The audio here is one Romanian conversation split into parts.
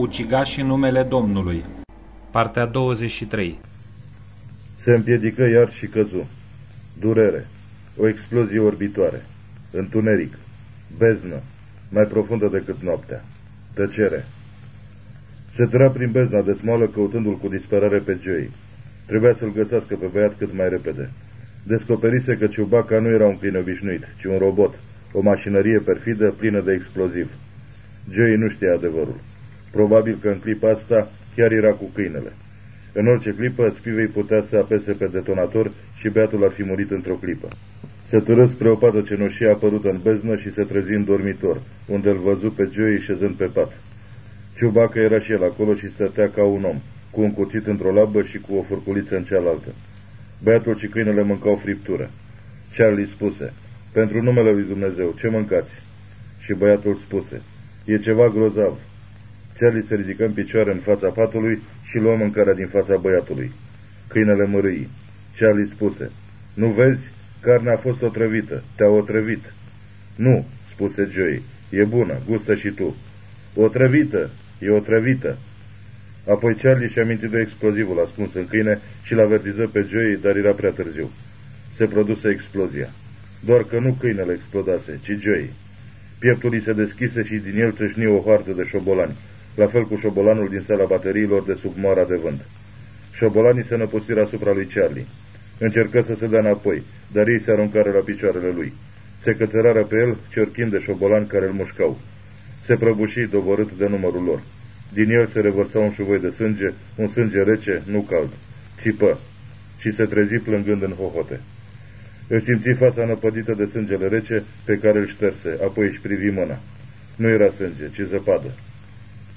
Ucigașii numele Domnului Partea 23 Se împiedică iar și căzu. Durere. O explozie orbitoare. Întuneric. Beznă. Mai profundă decât noaptea. Tăcere. Se tăra prin bezna de smoală căutându-l cu disperare pe Joey. Trebuia să-l găsească pe băiat cât mai repede. Descoperise că Ciubaca nu era un câine obișnuit, ci un robot, o mașinărie perfidă plină de exploziv. Joey nu știa adevărul. Probabil că în clipa asta chiar era cu câinele. În orice clipă, Spivei putea să apese pe detonator și beatul ar fi murit într-o clipă. Se târâ spre o pată cenușie apărută în beznă și se trezi în dormitor, unde îl văzu pe Joey șezând pe pat. Ciubacă era și el acolo și stătea ca un om, cu un cuțit într-o labă și cu o furculiță în cealaltă. Băiatul și câinele mâncau friptură. Charlie spuse, pentru numele lui Dumnezeu, ce mâncați? Și băiatul spuse, e ceva grozav. Charlie se ridică în picioare în fața patului și luă mâncarea din fața băiatului. Câinele mărâi. Charlie spuse, nu vezi? Carnea a fost otrăvită. Te-a otrăvit. Nu, spuse Joey. E bună, gustă și tu. Otrăvită, e otrăvită. Apoi Charlie și-a amintit de explozivul ascuns în câine și l avertiză pe Joey, dar era prea târziu. Se produse explozia. Doar că nu câinele explodase, ci Joey. Pieptul îi se deschise și din el țâșni o hoartă de șobolani, la fel cu șobolanul din sala bateriilor de sub moara de vânt. Șobolanii se năpustiră asupra lui Charlie. Încercă să se dea înapoi, dar ei se aruncară la picioarele lui. Se cățărară pe el, cerchind de șobolani care îl mușcau. Se prăbuși doborât de numărul lor. Din el se revărsa un șuvoi de sânge, un sânge rece, nu cald. Țipă și se trezi plângând în hohote. Își simți fața năpădită de sângele rece pe care îl șterse, apoi își privi mâna. Nu era sânge, ci zăpadă.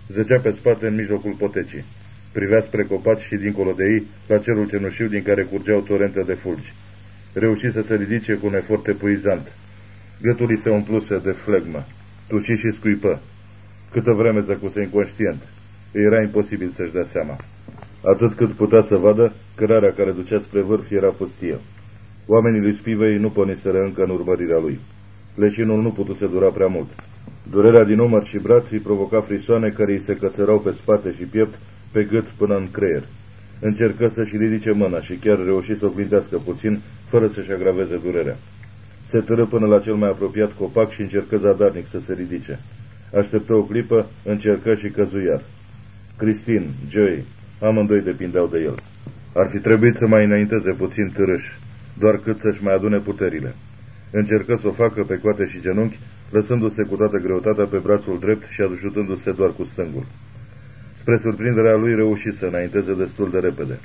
Zăcea pe spate în mijlocul potecii. Privea spre copaci și dincolo de ei, la cerul cenușiu din care curgeau torente de fulgi. Reuși să se ridice cu un efort epuizant. Gâtul îi se umpluse de flegmă. Tuci și scuipă. Câtă vreme zăcuse inconștient. Era imposibil să-și dea seama. Atât cât putea să vadă, cărarea care ducea spre vârf era pustie. Oamenii lui Spivei nu poniseră încă în urmărirea lui. Leșinul nu putuse dura prea mult. Durerea din umăr și braț îi provoca frisoane care îi se cățărau pe spate și piept, pe gât până în creier. Încercă să-și ridice mâna și chiar reuși să o clintească puțin, fără să-și agraveze durerea. Se târă până la cel mai apropiat copac și încercă zadarnic să se ridice. Așteptă o clipă, încercă și căzu iar. Cristin, Joey, amândoi depindeau de el. Ar fi trebuit să mai înainteze puțin târâș, doar cât să-și mai adune puterile. Încercă să o facă pe coate și genunchi, lăsându-se cu toată greutatea pe brațul drept și ajutându-se doar cu stângul. Spre surprinderea lui reuși să înainteze destul de repede.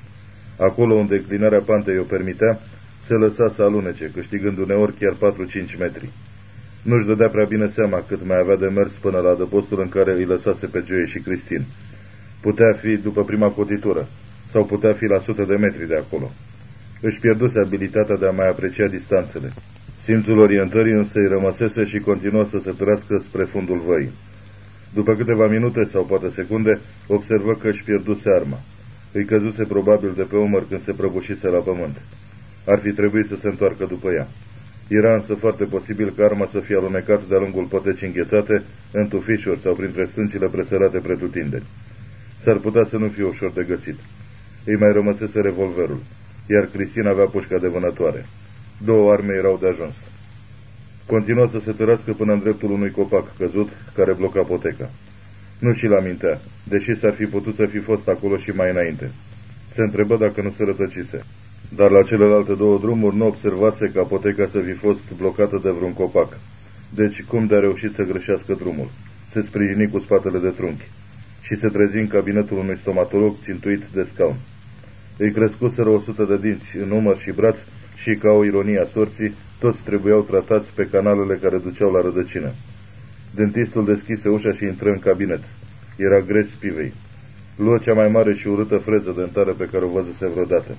Acolo unde înclinarea pantei o permitea, se lăsa să alunece, câștigând uneori chiar 4-5 metri. Nu-și dădea prea bine seama cât mai avea de mers până la adăpostul în care îi lăsase pe Joey și Cristin. Putea fi după prima cotitură, sau putea fi la sute de metri de acolo. Își pierduse abilitatea de a mai aprecia distanțele. Simțul orientării însă îi rămăsese și continuă să se turească spre fundul văii. După câteva minute sau poate secunde, observă că își pierduse arma. Îi căzuse probabil de pe umăr când se prăbușise la pământ. Ar fi trebuit să se întoarcă după ea. Era însă foarte posibil ca arma să fie alunecată de-a lungul potecii înghețate, în tufișuri sau printre stâncile presărate pretutindeni. S-ar putea să nu fie ușor de găsit. Îi mai rămăsese revolverul, iar Cristina avea pușca de vânătoare. Două arme erau de ajuns. Continuă să se tărască până în dreptul unui copac căzut care bloca poteca. Nu și-l amintea, deși s-ar fi putut să fi fost acolo și mai înainte. Se întrebă dacă nu se rătăcise. Dar la celelalte două drumuri nu observase că apoteca să fi fost blocată de vreun copac. Deci cum de-a reușit să greșească drumul? Se sprijini cu spatele de trunchi și se trezi în cabinetul unui stomatolog țintuit de scaun. Îi crescuseră o sută de dinți în umăr și braț și, ca o ironie a sorții, toți trebuiau tratați pe canalele care duceau la rădăcină. Dentistul deschise ușa și intră în cabinet. Era Grace Spivei. Luă cea mai mare și urâtă freză dentară pe care o văzuse vreodată.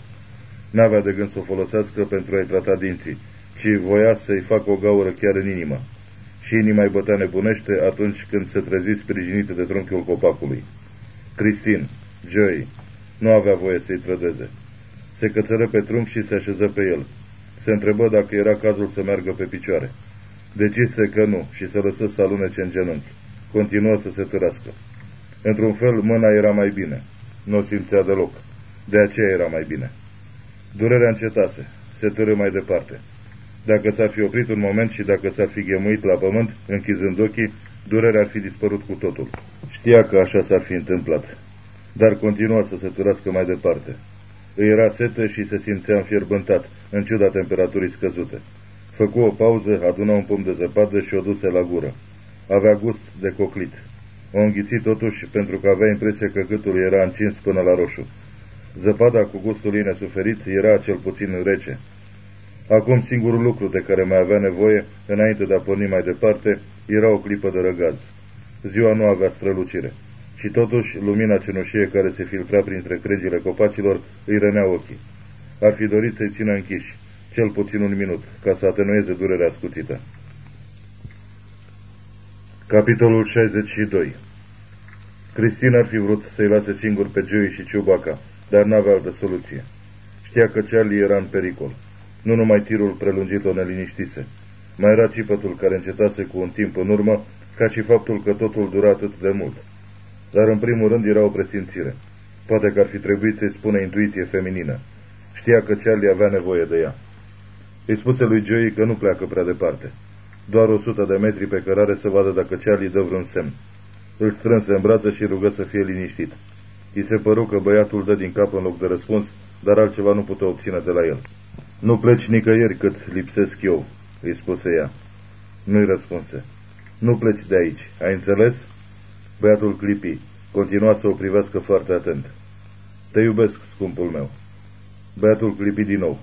N-avea de gând să o folosească pentru a-i trata dinții, ci voia să-i facă o gaură chiar în inimă. Și inima îi bătea nebunește atunci când se trezi sprijinită de trunchiul copacului. Cristin, Joey, nu avea voie să-i trădeze. Se cățără pe trunchi și se așeză pe el. Se întrebă dacă era cazul să meargă pe picioare. Decise că nu și se lăsă să alunece în genunchi. Continuă să se târască. Într-un fel, mâna era mai bine. Nu o simțea deloc. De aceea era mai bine. Durerea încetase. Se târâ mai departe. Dacă s-ar fi oprit un moment și dacă s-ar fi ghemuit la pământ, închizând ochii, durerea ar fi dispărut cu totul. Știa că așa s-ar fi întâmplat. Dar continua să se târască mai departe. Îi era sete și se simțea înfierbântat, în ciuda temperaturii scăzute. Făcu o pauză, adună un pom de zăpadă și o duse la gură. Avea gust de coclit. O înghiți totuși pentru că avea impresia că gâtul era încins până la roșu. Zăpada cu gustul ei nesuferit era cel puțin rece. Acum singurul lucru de care mai avea nevoie, înainte de a porni mai departe, era o clipă de răgaz. Ziua nu avea strălucire. Și totuși, lumina cenușie care se filtra printre cregile copacilor îi rănea ochii. Ar fi dorit să-i țină închiși, cel puțin un minut, ca să atenueze durerea scuțită. Capitolul 62 Cristina ar fi vrut să-i lase singur pe Joey și Ciubaca, dar n-avea altă soluție. Știa că Charlie era în pericol. Nu numai tirul prelungit o neliniștise. Mai era cipătul care încetase cu un timp în urmă, ca și faptul că totul dura atât de mult. Dar în primul rând era o presimțire. Poate că ar fi trebuit să-i spună intuiție feminină. Știa că Charlie avea nevoie de ea. Îi spuse lui Joey că nu pleacă prea departe. Doar o sută de metri pe cărare să vadă dacă Charlie dă vreun semn. Îl strânse în brață și rugă să fie liniștit. I se păru că băiatul dă din cap în loc de răspuns, dar altceva nu putea obține de la el. Nu pleci nicăieri cât lipsesc eu, îi spuse ea. Nu-i răspunse. Nu pleci de aici, ai înțeles? Băiatul clipi. Continua să o privească foarte atent. Te iubesc, scumpul meu. Băiatul clipi din nou.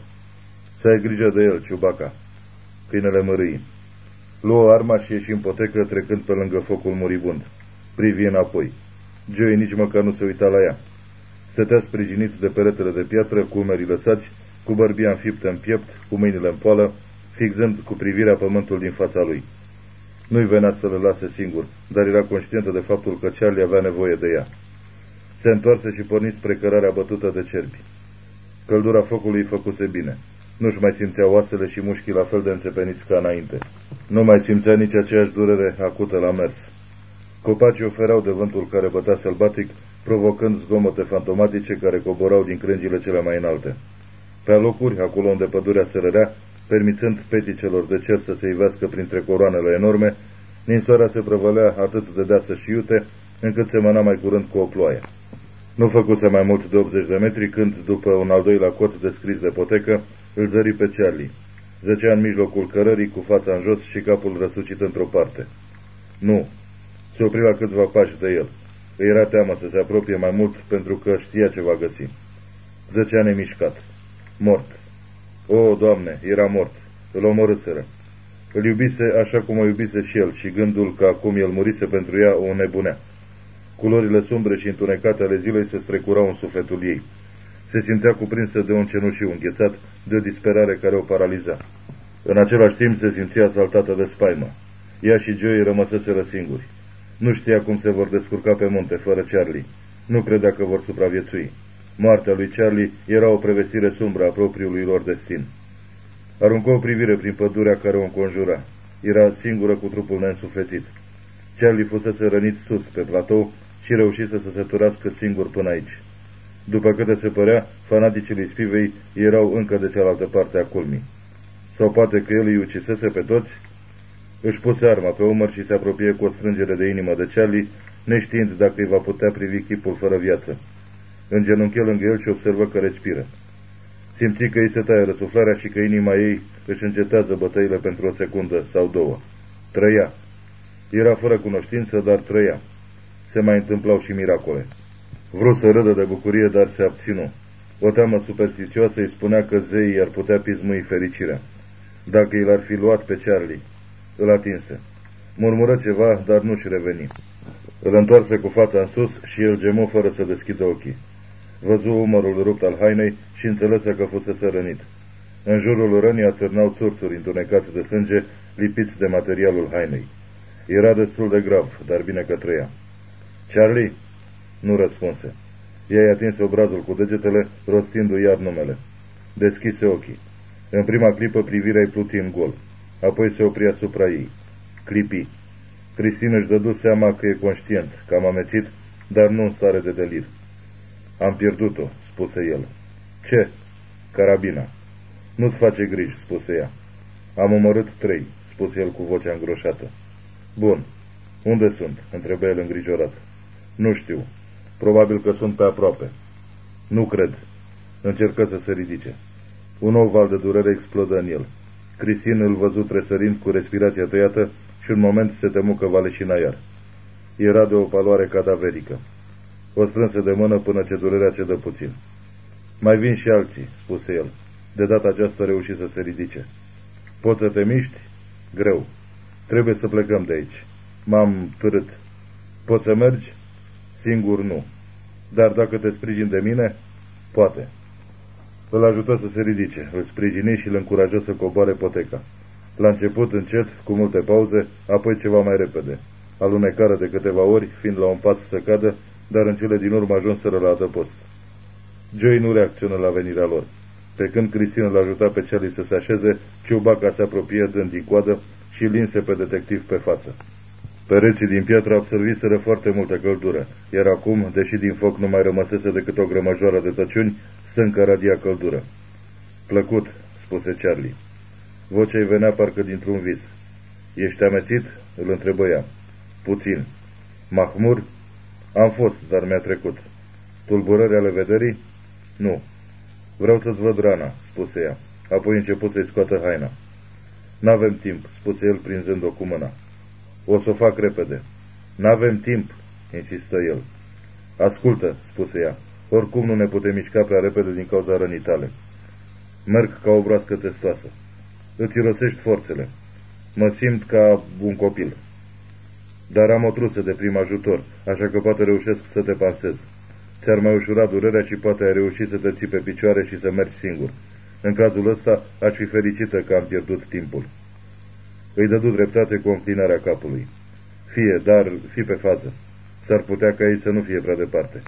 Să ai grijă de el, ciubaca. Câinele mărâi. Luă arma și ieși în potecă, trecând pe lângă focul moribund. Privi înapoi. Joey nici măcar nu se uita la ea. Stătea sprijinit de peretele de piatră, cu umerii lăsați, cu bărbia înfiptă în piept, cu mâinile în poală, fixând cu privirea pământul din fața lui. Nu-i venea să le lase singur, dar era conștientă de faptul că Charlie avea nevoie de ea. Se întoarse și porni spre cărarea bătută de cerbi. Căldura focului făcuse bine. Nu-și mai simțea oasele și mușchii la fel de înțepeniți ca înainte. Nu mai simțea nici aceeași durere acută la mers. Copacii ofereau de vântul care bătea sălbatic, provocând zgomote fantomatice care coborau din crângile cele mai înalte. Pe locuri, acolo unde pădurea se rărea, permițând peticelor de cer să se ivească printre coroanele enorme, ninsoarea se prăvălea atât de deasă și iute, încât se mâna mai curând cu o ploaie. Nu făcuse mai mult de 80 de metri când, după un al doilea cot descris de potecă, îl zări pe Charlie. Zăcea în mijlocul cărării, cu fața în jos și capul răsucit într-o parte. Nu. Se opri la câțiva pași de el. Îi era teamă să se apropie mai mult pentru că știa ce va găsi. Zăcea nemișcat. Mort. O, Doamne, era mort. Îl omorâseră. Îl iubise așa cum o iubise și el și gândul că acum el murise pentru ea o nebunea. Culorile sumbre și întunecate ale zilei se strecurau în sufletul ei. Se simțea cuprinsă de un cenușiu înghețat, de o disperare care o paraliza. În același timp se simțea asaltată de spaimă. Ea și Joey rămăseseră singuri. Nu știa cum se vor descurca pe munte fără Charlie. Nu credea că vor supraviețui. Moartea lui Charlie era o prevestire sumbră a propriului lor destin. Aruncă o privire prin pădurea care o înconjura. Era singură cu trupul neînsuflețit. Charlie fusese rănit sus pe platou și reușise să se turească singur până aici. După câte se părea, fanaticii lui Spivei erau încă de cealaltă parte a culmii. Sau poate că el îi ucisese pe toți? Își puse arma pe umăr și se apropie cu o strângere de inimă de Charlie, neștiind dacă îi va putea privi chipul fără viață. Îngenunche lângă el și observă că respiră. Simți că îi se taie răsuflarea și că inima ei își încetează bătăile pentru o secundă sau două. Trăia. Era fără cunoștință, dar trăia. Se mai întâmplau și miracole. Vrut să râdă de bucurie, dar se abținu. O teamă superstițioasă îi spunea că zeii ar putea pismui fericirea. Dacă i l-ar fi luat pe Charlie, îl atinse. Murmură ceva, dar nu-și reveni. Îl întoarse cu fața în sus și el gemu fără să deschidă ochii. Văzu umărul rupt al hainei și înțelese că fusese rănit. În jurul rănii atârnau țurțuri întunecați de sânge, lipiți de materialul hainei. Era destul de grav, dar bine că trăia. Charlie? Nu răspunse. Ea i-a atins obrazul cu degetele, rostindu-i iar numele. Deschise ochii. În prima clipă privirea îi pluti în gol. Apoi se opri asupra ei. Clipi. Cristin își dădu seama că e conștient, că am amețit, dar nu în stare de delir. Am pierdut-o, spuse el. Ce? Carabina. Nu-ți face griji, spuse ea. Am omorât trei, spuse el cu vocea îngroșată. Bun. Unde sunt? întrebă el îngrijorat. Nu știu. Probabil că sunt pe aproape. Nu cred. Încercă să se ridice. Un nou val de durere explodă în el. Cristin îl văzut tresărind cu respirația tăiată și un moment se temu că va leșina iar. Era de o paloare cadaverică. O strânse de mână până ce durerea cedă puțin. Mai vin și alții, spuse el. De data aceasta reuși să se ridice. Poți să te miști? Greu. Trebuie să plecăm de aici. M-am târât. Poți să mergi? Singur nu. Dar dacă te sprijin de mine, poate. Îl ajută să se ridice, îl sprijini și îl încurajă să coboare poteca. La început încet, cu multe pauze, apoi ceva mai repede. Alunecară de câteva ori, fiind la un pas să cadă, dar în cele din urmă ajunseră la adăpost. Joey nu reacționă la venirea lor. Pe când Cristina îl ajuta pe Charlie să se așeze, Ciubaca se apropie dând din coadă și linse pe detectiv pe față. Pereții din piatră absorbiseră foarte multă căldură, iar acum, deși din foc nu mai rămăsese decât o grămăjoară de tăciuni, stâncă radia căldură. Plăcut, spuse Charlie. Vocea-i venea parcă dintr-un vis. Ești amețit? îl întrebă ea. Puțin. Mahmur? Am fost, dar mi-a trecut. Tulburări ale vederii? Nu. Vreau să-ți văd rana, spuse ea. Apoi început să-i scoată haina. N-avem timp, spuse el prinzând-o cu mâna. O să o fac repede. N-avem timp, insistă el. Ascultă, spuse ea. Oricum nu ne putem mișca prea repede din cauza rănii tale. Merg ca o broască testoasă. Îți irosești forțele. Mă simt ca un copil. Dar am o trusă de prim ajutor, așa că poate reușesc să te pansez. Ți-ar mai ușura durerea și poate ai reuși să te ții pe picioare și să mergi singur. În cazul ăsta, aș fi fericită că am pierdut timpul. Îi dădu dreptate cu înclinarea capului. Fie, dar fi pe fază. S-ar putea ca ei să nu fie prea departe.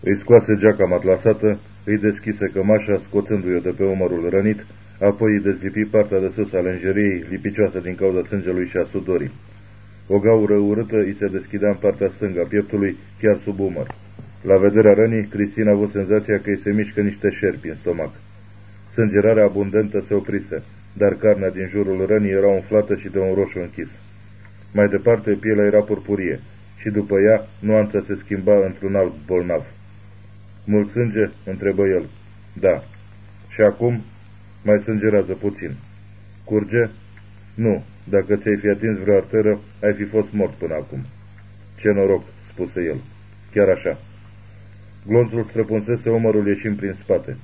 Îi scoase geaca matlasată, îi deschise cămașa, scoțându-i-o de pe umărul rănit, apoi îi dezlipi partea de sus a lenjeriei, lipicioasă din cauza sângelui și a sudorii. O gaură urâtă îi se deschidea în partea stângă a pieptului, chiar sub umăr. La vederea rănii, Cristina a avut senzația că îi se mișcă niște șerpi în stomac. Sângerarea abundentă se oprise, dar carnea din jurul rănii era umflată și de un roșu închis. Mai departe, pielea era purpurie și după ea nuanța se schimba într-un alb bolnav. Mult sânge?" întrebă el. Da. Și acum? Mai sângerează puțin. Curge? Nu. Dacă ți-ai fi atins vreo arteră, ai fi fost mort până acum. Ce noroc, spuse el. Chiar așa. Glonțul străpunsese omărul ieșind prin spate.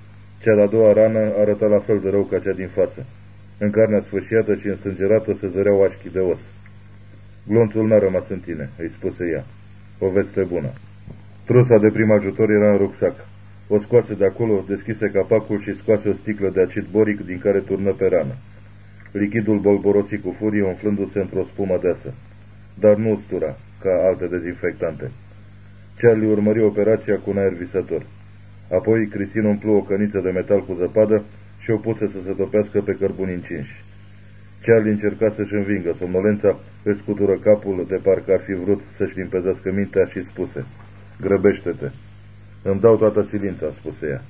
Cea de-a doua rană arăta la fel de rău ca cea din față. În carnea sfârșiată și însângerată se zăreau așchii de os. Glonțul n-a rămas în tine, îi spuse ea. O veste bună. Trusa de prim ajutor era în rucsac. O scoase de acolo, deschise capacul și scoase o sticlă de acid boric din care turnă pe rană. Lichidul bolborosi cu furie umflându-se într-o spumă deasă. Dar nu ustura, ca alte dezinfectante. Charlie urmări operația cu un aer visător. Apoi, Cristin umplu o căniță de metal cu zăpadă și o puse să se topească pe cărbuni încinși. Charlie încerca să-și învingă somnolența, își scutură capul de parcă ar fi vrut să-și limpezească mintea și spuse Grăbește-te! Îmi dau toată silința, spuse ea.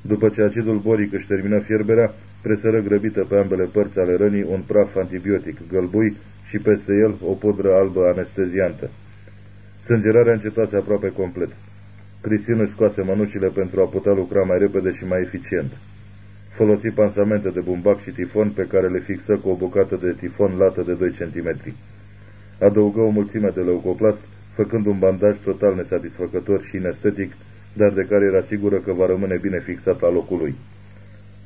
După ce acidul boric își termină fierberea, presără grăbită pe ambele părți ale rănii un praf antibiotic gălbui și peste el o pudră albă anesteziantă. Sângerarea încetase aproape complet. Cristin își scoase mănucile pentru a putea lucra mai repede și mai eficient. Folosi pansamente de bumbac și tifon pe care le fixă cu o bucată de tifon lată de 2 cm. Adăugă o mulțime de leucoplast, făcând un bandaj total nesatisfăcător și inestetic, dar de care era sigură că va rămâne bine fixat la locul lui.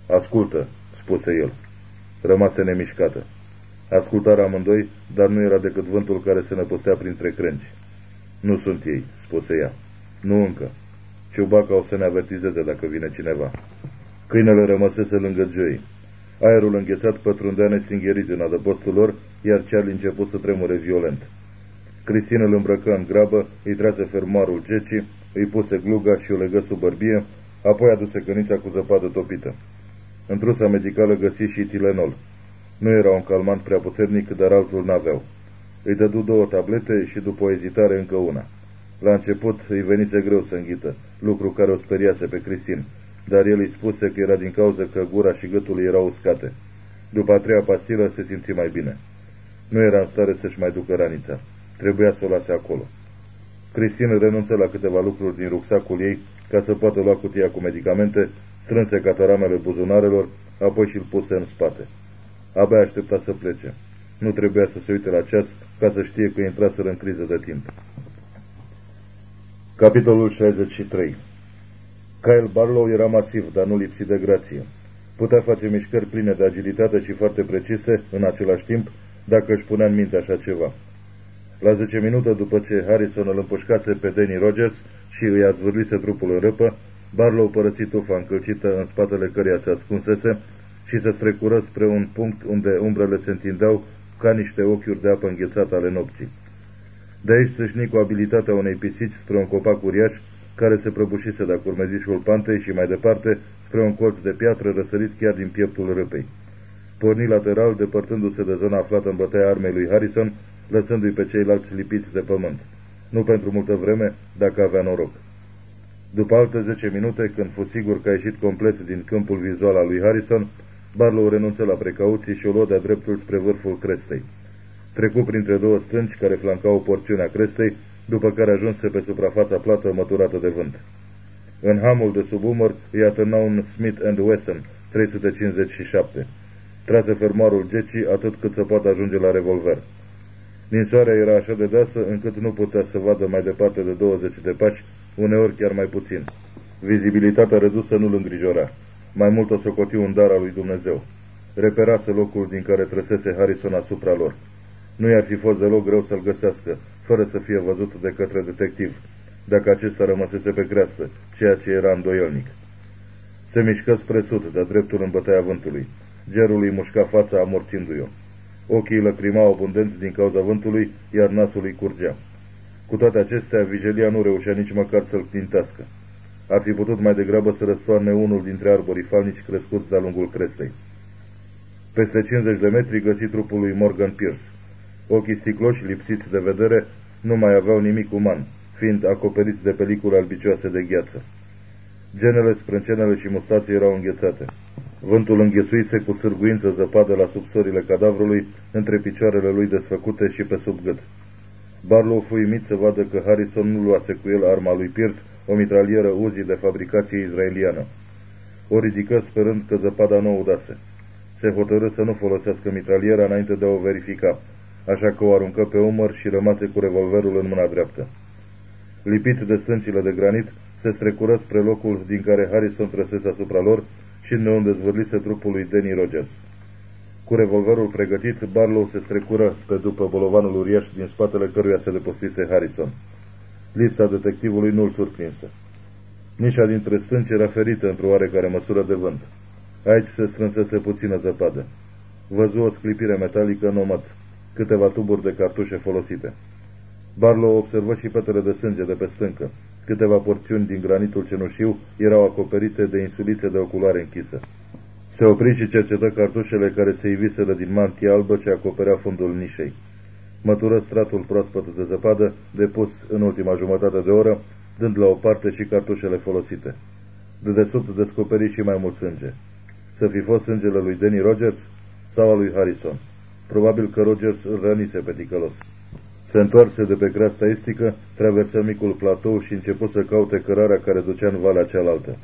Ascultă, spuse el. Rămase nemișcată. Ascultarea amândoi, dar nu era decât vântul care se năpustea printre crengi. Nu sunt ei, spuse ea. Nu încă. Ciubaca o să ne avertizeze dacă vine cineva. Câinele rămăsese lângă Joey. Aerul înghețat pătrundea nestingherit în adăpostul lor, iar Charlie început să tremure violent. Cristina îl îmbrăcă în grabă, îi trase fermoarul Geci, îi puse gluga și o legă sub bărbie, apoi aduse cănița cu zăpadă topită. Întrusa medicală găsi și Tilenol. Nu era un calmant prea puternic, dar altul n-aveau. Îi dădu două tablete și după o ezitare încă una. La început îi venise greu să înghită, lucru care o speriase pe Cristin, dar el îi spuse că era din cauza că gura și gâtul erau uscate. După a treia pastilă se simți mai bine. Nu era în stare să-și mai ducă ranița. Trebuia să o lase acolo. Cristin renunță la câteva lucruri din rucsacul ei ca să poată lua cutia cu medicamente, strânse cataramele buzunarelor, apoi și-l puse în spate. Abia aștepta să plece. Nu trebuia să se uite la ceas ca să știe că intraseră în criză de timp. Capitolul 63 Kyle Barlow era masiv, dar nu lipsit de grație. Putea face mișcări pline de agilitate și foarte precise, în același timp, dacă își punea în minte așa ceva. La 10 minute după ce Harrison îl împușcase pe Danny Rogers și îi azvârlise trupul în râpă, Barlow părăsi tufa încălcită în spatele căreia se ascunsese și se strecură spre un punct unde umbrele se întindeau ca niște ochiuri de apă înghețată ale nopții. De aici sâșni cu abilitatea unei pisici spre un copac uriaș care se prăbușise de-a curmezișul pantei și mai departe spre un colț de piatră răsărit chiar din pieptul râpei. Porni lateral, depărtându-se de zona aflată în bătaia armei lui Harrison, lăsându-i pe ceilalți lipiți de pământ. Nu pentru multă vreme, dacă avea noroc. După alte zece minute, când fu sigur că a ieșit complet din câmpul vizual al lui Harrison, Barlow renunță la precauții și o luă de-a dreptul spre vârful crestei. Trecu printre două stânci care flancau porțiunea crestei, după care ajunse pe suprafața plată măturată de vânt. În hamul de sub umăr îi atârna un Smith Wesson 357. Trase fermoarul gecii atât cât să poată ajunge la revolver. Ninsoarea era așa de deasă încât nu putea să vadă mai departe de 20 de pași, uneori chiar mai puțin. Vizibilitatea redusă nu-l îngrijora. Mai mult o socoti un dar al lui Dumnezeu. Reperase locul din care trăsese Harrison asupra lor. Nu i-ar fi fost deloc greu să-l găsească, fără să fie văzut de către detectiv, dacă acesta rămăsese pe creastă, ceea ce era îndoielnic. Se mișcă spre sud, de dreptul în bătaia vântului. Gerul îi mușca fața amorțindu-i-o. Ochii lăcrimau abundenți din cauza vântului, iar nasul îi curgea. Cu toate acestea, vigilia nu reușea nici măcar să-l clintească. Ar fi putut mai degrabă să răstoarne unul dintre arborii falnici crescuți de-a lungul crestei. Peste 50 de metri găsi trupul lui Morgan Pierce. Ochii sticloși, lipsiți de vedere, nu mai aveau nimic uman, fiind acoperiți de pelicule albicioase de gheață. Genele, sprâncenele și mustații erau înghețate. Vântul înghesuise cu sârguință zăpadă la subsorile cadavrului, între picioarele lui desfăcute și pe sub gât. Barlow fu uimit să vadă că Harrison nu luase cu el arma lui Pierce, o mitralieră Uzi de fabricație izraeliană. O ridică sperând că zăpada nu o udase. Se hotărâ să nu folosească mitraliera înainte de a o verifica, așa că o aruncă pe umăr și rămase cu revolverul în mâna dreaptă. Lipit de stâncile de granit, se strecură spre locul din care Harrison trăsese asupra lor și de unde zvârlise trupul lui Danny Rogers. Cu revolverul pregătit, Barlow se strecură pe după bolovanul uriaș din spatele căruia se depostise Harrison. Lipsa detectivului nu-l surprinse. Nișa dintre stânci era ferită într-o oarecare măsură de vânt. Aici se strânsese puțină zăpadă. Văzu o sclipire metalică în omat, câteva tuburi de cartușe folosite. Barlow observă și petele de sânge de pe stâncă. Câteva porțiuni din granitul cenușiu erau acoperite de insulițe de oculare închisă. Se opri și cercetă cartușele care se iviseră din mantia albă ce acoperea fundul nișei. Mătură stratul proaspăt de zăpadă, depus în ultima jumătate de oră, dând la o parte și cartușele folosite. De desubt descoperi și mai mult sânge. Să fi fost sângele lui Danny Rogers sau al lui Harrison. Probabil că Rogers îl rănise pe ticălos. Se întoarse de pe creasta estică, traversă micul platou și începu să caute cărarea care ducea în valea cealaltă.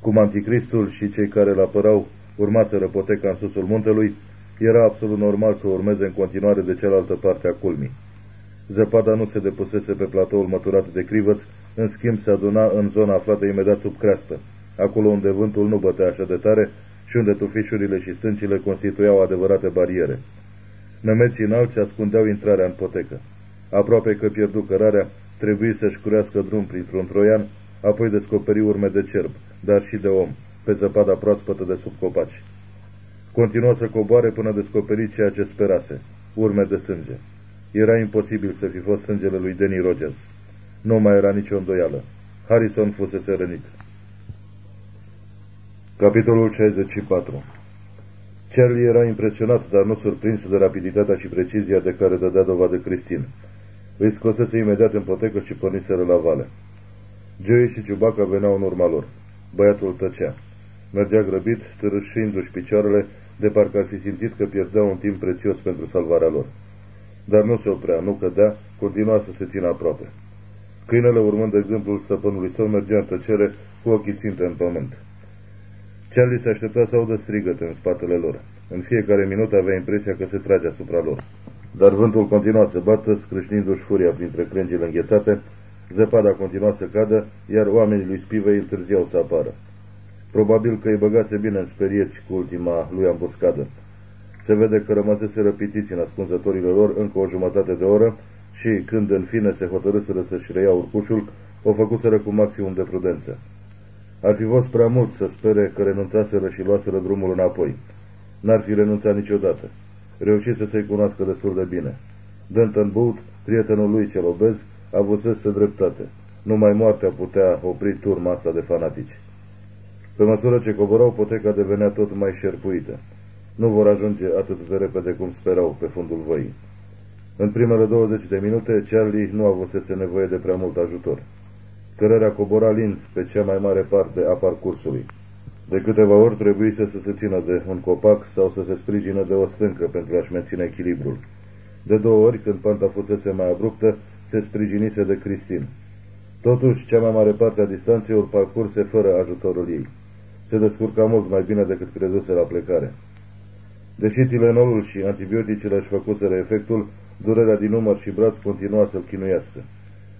Cum anticristul și cei care îl apărau urma să răpoteca în susul muntelui, era absolut normal să urmeze în continuare de cealaltă parte a culmii. Zăpada nu se depusese pe platoul măturat de crivăț, în schimb se aduna în zona aflată imediat sub creastă, acolo unde vântul nu bătea așa de tare și unde tufișurile și stâncile constituiau adevărate bariere. Nămeții înalți ascundeau intrarea în potecă. Aproape că pierdu cărarea, trebuie să-și curească drum printr-un troian, apoi descoperi urme de cerb, dar și de om, pe zăpada proaspătă de sub copaci. Continuă să coboare până descoperi ceea ce sperase, urme de sânge. Era imposibil să fi fost sângele lui Danny Rogers. Nu mai era nicio îndoială. Harrison fusese rănit. Capitolul 64 Charlie era impresionat, dar nu surprins de rapiditatea și precizia de care dădea dovadă Cristin. Îi scosese imediat în potecă și porniseră la vale. Joey și Ciubaca veneau în urma lor. Băiatul tăcea. Mergea grăbit, târâșindu-și picioarele, de parcă ar fi simțit că pierdea un timp prețios pentru salvarea lor. Dar nu se oprea, nu cădea, continua să se țină aproape. Câinele, urmând exemplul stăpânului său, mergea în tăcere cu ochii ținte în pământ. Charlie se aștepta să audă strigăte în spatele lor. În fiecare minut avea impresia că se trage asupra lor. Dar vântul continua să bată, scrâșnindu-și furia printre crengile înghețate, zăpada continua să cadă, iar oamenii lui Spivei întârziau să apară. Probabil că îi băgase bine în sperieți cu ultima lui ambuscadă. Se vede că rămăsese răpitiți în ascunzătorile lor încă o jumătate de oră și, când în fine se hotărâsără să-și reia urcușul, o făcuseră cu maximum de prudență. Ar fi fost prea mult să spere că renunțaseră și luaseră drumul înapoi. N-ar fi renunțat niciodată. Reușise să-i cunoască destul de bine. Denton Boot, prietenul lui cel obez, avusese dreptate. Numai moartea putea opri turma asta de fanatici. Pe măsură ce coborau, poteca devenea tot mai șerpuită. Nu vor ajunge atât de repede cum sperau pe fundul văii. În primele 20 de minute, Charlie nu avusese nevoie de prea mult ajutor. Cărărea cobora lin pe cea mai mare parte a parcursului. De câteva ori trebuie să se țină de un copac sau să se sprijină de o stâncă pentru a-și menține echilibrul. De două ori, când panta fusese mai abruptă, se sprijinise de Cristin. Totuși, cea mai mare parte a distanței ori parcurse fără ajutorul ei. Se descurca mult mai bine decât creduse la plecare. Deși Tilenolul și antibioticele își făcuseră efectul, durerea din număr și braț continua să-l chinuiască.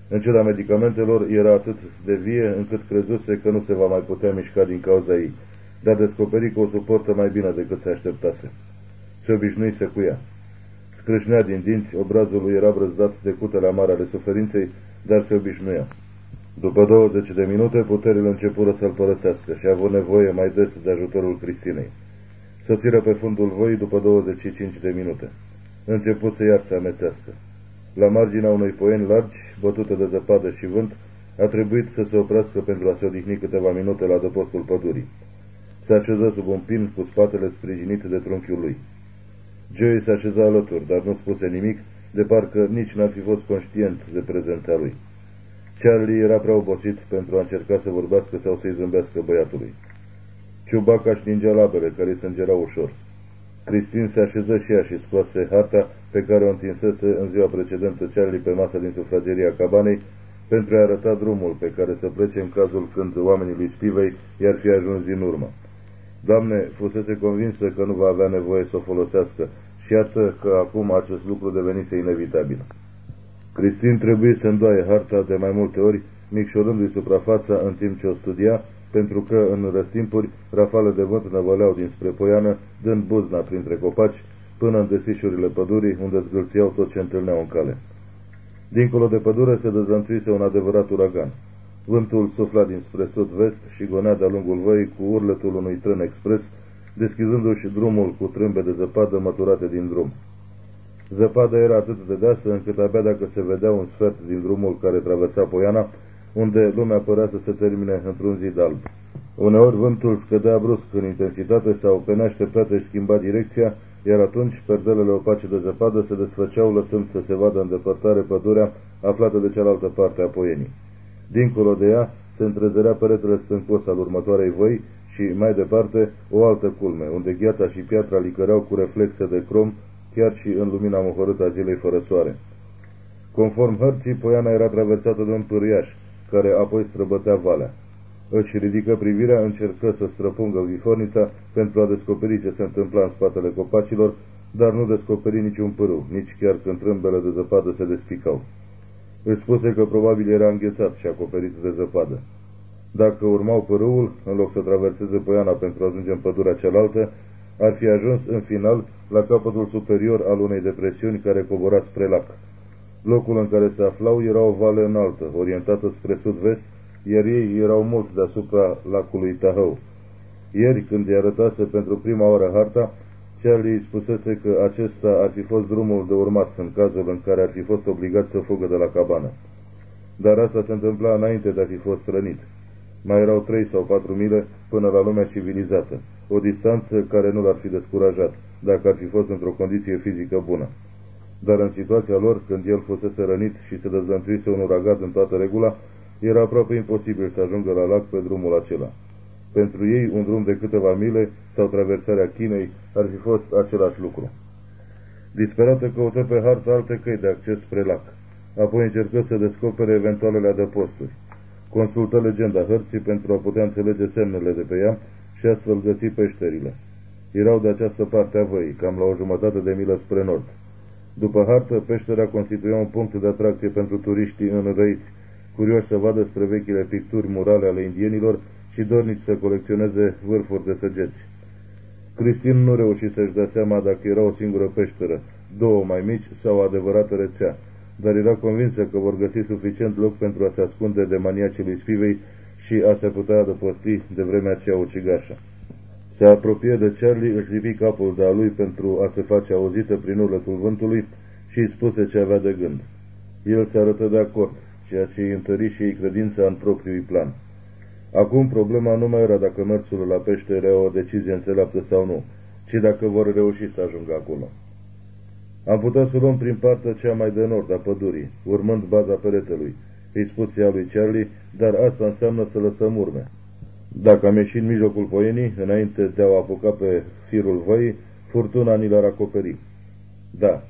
În ciuda medicamentelor, era atât de vie încât crezuse că nu se va mai putea mișca din cauza ei, dar descoperi că o suportă mai bine decât se așteptase. Se obișnuise cu ea. Scrâșnea din dinți, obrazul lui era brăzdat de cutele amare ale suferinței, dar se obișnuia. După 20 de minute, puterile începură să-l părăsească și a avut nevoie mai des de ajutorul Cristinei. Sosiră pe fundul voii după 25 de minute. Început să iar să amețească. La marginea unui poeni largi, bătute de zăpadă și vânt, a trebuit să se oprească pentru a se odihni câteva minute la dăpostul pădurii. Se așeză sub un pin cu spatele sprijinit de trunchiul lui. Joey se așeza alături, dar nu spuse nimic, de parcă nici n-ar fi fost conștient de prezența lui. Charlie era prea obosit pentru a încerca să vorbească sau să-i zâmbească băiatului. Ciubaca își ningea labele, care îi sângerau ușor. Cristin se așeză și ea și scoase harta pe care o întinsese în ziua precedentă Charlie pe masă din sufrageria cabanei pentru a arăta drumul pe care să plece în cazul când oamenii lui Spivei i-ar fi ajuns din urmă. Doamne, fusese convinsă că nu va avea nevoie să o folosească și iată că acum acest lucru devenise inevitabil. Cristin trebuie să îndoaie harta de mai multe ori, micșorându-i suprafața în timp ce o studia, pentru că în răstimpuri rafale de vânt năvăleau dinspre poiană, dând buzna printre copaci, până în desișurile pădurii, unde zgâlțiau tot ce întâlneau în cale. Dincolo de pădure se dezlănțuise un adevărat uragan. Vântul sufla dinspre sud-vest și gonea de-a lungul văii cu urletul unui tren expres, deschizându-și drumul cu trâmbe de zăpadă măturate din drum. Zăpada era atât de deasă încât abia dacă se vedea un sfert din drumul care traversa poiana, unde lumea părea să se termine într-un zid alb. Uneori vântul scădea brusc în intensitate sau pe neașteptate își schimba direcția, iar atunci perdelele opace de zăpadă se desfăceau lăsând să se vadă în depărtare pădurea aflată de cealaltă parte a poienii. Dincolo de ea se întrezărea peretele stâncos al următoarei voi și, mai departe, o altă culme, unde gheața și piatra licăreau cu reflexe de crom, chiar și în lumina mohorâtă a zilei fără soare. Conform hărții, poiana era traversată de un pâriaș, care apoi străbătea valea. Își ridică privirea, încercă să străpungă vifornița pentru a descoperi ce se întâmpla în spatele copacilor, dar nu descoperi niciun pârâu, nici chiar când trâmbele de zăpadă se despicau. Își spuse că probabil era înghețat și acoperit de zăpadă. Dacă urmau pârâul, în loc să traverseze poiana pentru a ajunge în pădurea cealaltă, ar fi ajuns în final la capătul superior al unei depresiuni care cobora spre lac. Locul în care se aflau era o vale înaltă, orientată spre sud-vest, iar ei erau mult deasupra lacului Tahău. Ieri, când îi arătase pentru prima oară harta, Charlie îi spusese că acesta ar fi fost drumul de urmat în cazul în care ar fi fost obligat să fugă de la cabană. Dar asta se întâmpla înainte de a fi fost rănit. Mai erau trei sau patru mile până la lumea civilizată, o distanță care nu l-ar fi descurajat, dacă ar fi fost într-o condiție fizică bună. dar în situația lor, când el fusese rănit și se dezvăntuise un uragan în toată regula, era aproape imposibil să ajungă la lac pe drumul acela. Pentru ei, un drum de câteva mile sau traversarea Chinei ar fi fost același lucru. Disperată căută pe hartă alte căi de acces spre lac. Apoi încercă să descopere eventualele adăposturi. Consultă legenda hărții pentru a putea înțelege semnele de pe ea și astfel găsi peșterile. Erau de această parte a văii, cam la o jumătate de milă spre nord. După hartă, peștera constituia un punct de atracție pentru turiștii înrăiți, curioși să vadă străvechile picturi murale ale indienilor și dornici să colecționeze vârfuri de săgeți. Cristin nu reuși să-și dea seama dacă era o singură peșteră, două mai mici sau o adevărată rețea, dar era convinsă că vor găsi suficient loc pentru a se ascunde de maniacii lui Spivei și a se putea adăposti de vremea aceea ucigașă. Se apropie de Charlie, își lipi capul de-a lui pentru a se face auzită prin urletul vântului și îi spuse ce avea de gând. El se arătă de acord, ceea ce îi întări și îi credința în propriului plan. Acum problema nu mai era dacă mersul la pește era o decizie înțeleaptă sau nu, ci dacă vor reuși să ajungă acolo. Am putea să luăm prin partea cea mai de nord a pădurii, urmând baza peretelui, îi spuse ea lui Charlie, dar asta înseamnă să lăsăm urme. Dacă am ieșit în mijlocul poienii, înainte de a o apuca pe firul văii, furtuna ni l-ar acoperi. Da,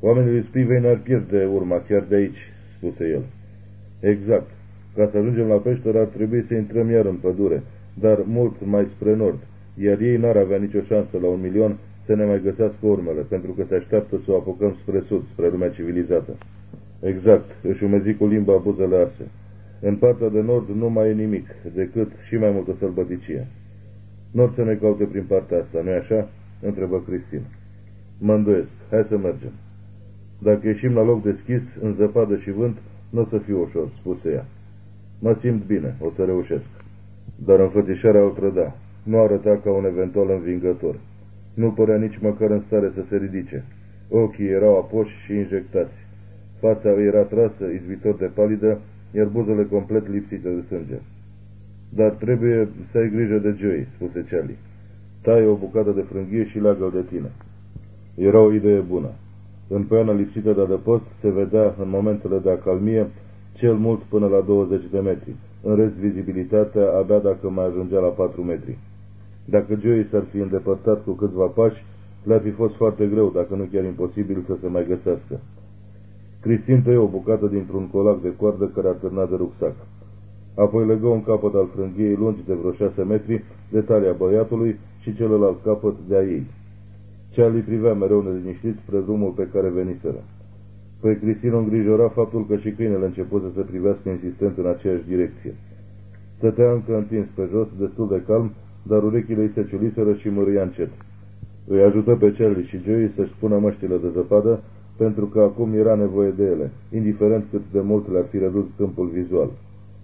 oamenii lui Spivei n-ar pierde urma chiar de aici, spuse el. Exact. Ca să ajungem la peșteră ar trebui să intrăm iar în pădure, dar mult mai spre nord, iar ei n-ar avea nicio șansă la un milion să ne mai găsească urmele, pentru că se așteaptă să o apucăm spre sud, spre lumea civilizată. Exact, își umezi cu limba buzele arse. În partea de nord nu mai e nimic, decât și mai multă sălbăticie. Nord să ne caute prin partea asta, nu-i așa? întrebă Cristin. Mă îndoiesc, hai să mergem. Dacă ieșim la loc deschis, în zăpadă și vânt, nu o să fie ușor, spuse ea. Mă simt bine, o să reușesc. Dar înfățișarea o trăda. Nu arăta ca un eventual învingător. Nu părea nici măcar în stare să se ridice. Ochii erau apoși și injectați. Fața era trasă, izbitor de palidă, iar buzele complet lipsite de sânge. Dar trebuie să ai grijă de Joey, spuse Charlie. Tai o bucată de frânghie și leagă de tine. Era o idee bună. În peana lipsită de adăpost se vedea, în momentele de acalmie, cel mult până la 20 de metri. În rest, vizibilitatea abia dacă mai ajungea la 4 metri. Dacă Joey s-ar fi îndepărtat cu câțiva pași, le-ar fi fost foarte greu, dacă nu chiar imposibil, să se mai găsească. Cristin tăie o bucată dintr-un colac de coardă care târnat de rucsac. Apoi legă un capăt al frânghiei lungi de vreo șase metri de talia băiatului și celălalt capăt de a ei. Charlie privea mereu neliniștit spre drumul pe care veniseră. Pe Cristin o îngrijora faptul că și câinele început să se privească insistent în aceeași direcție. Stătea încă întins pe jos, destul de calm, dar urechile îi se ciuliseră și mărâia încet. Îi ajută pe Charlie și Joey să-și spună măștile de zăpadă, pentru că acum era nevoie de ele, indiferent cât de mult le-ar fi redus câmpul vizual.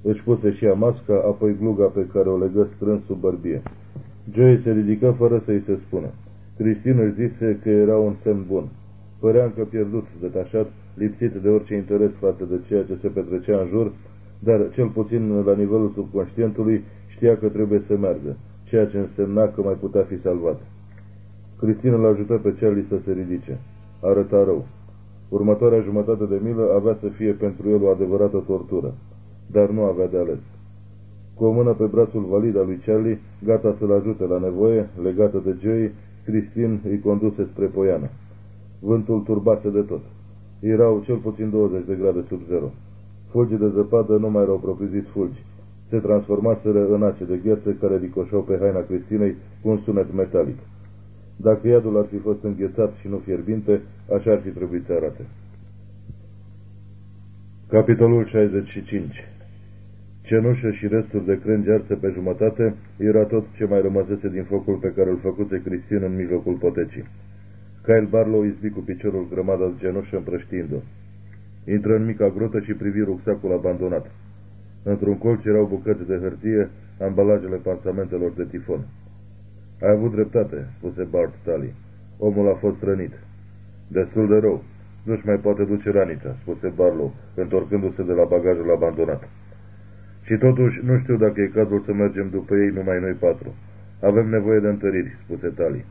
Își puse și ea masca, apoi gluga pe care o legă strâns sub bărbie. Joey se ridică fără să-i se spună. Cristin își zise că era un semn bun. Părea încă pierdut, detașat, lipsit de orice interes față de ceea ce se petrecea în jur, dar cel puțin la nivelul subconștientului știa că trebuie să meargă, ceea ce însemna că mai putea fi salvat. Cristina îl ajută pe Charlie să se ridice. Arăta rău. Următoarea jumătate de milă avea să fie pentru el o adevărată tortură, dar nu avea de ales. Cu o mână pe brațul valid al lui Charlie, gata să-l ajute la nevoie, legată de Joey, Cristin îi conduse spre poiană. Vântul turbase de tot. Erau cel puțin 20 de grade sub zero. Fulgi de zăpadă nu mai erau propriu-zis fulgi. Se transformaseră în ace de gheață care ricoșau pe haina Cristinei cu un sunet metalic. Dacă iadul ar fi fost înghețat și nu fierbinte, așa ar fi trebuit să arate. Capitolul 65 Cenușă și resturi de crângi arse pe jumătate era tot ce mai rămăsese din focul pe care îl făcuse Cristin în mijlocul potecii. Kyle Barlow izbi cu piciorul grămada de genușă împrăștind-o. Intră în mica grotă și privi rucsacul abandonat. Într-un colț erau bucăți de hârtie, ambalajele pansamentelor de tifon. Ai avut dreptate, spuse Bart Tally. Omul a fost rănit. Destul de rău. Nu-și mai poate duce ranița, spuse Barlow, întorcându-se de la bagajul abandonat. Și totuși nu știu dacă e cazul să mergem după ei numai noi patru. Avem nevoie de întăriri, spuse Tali.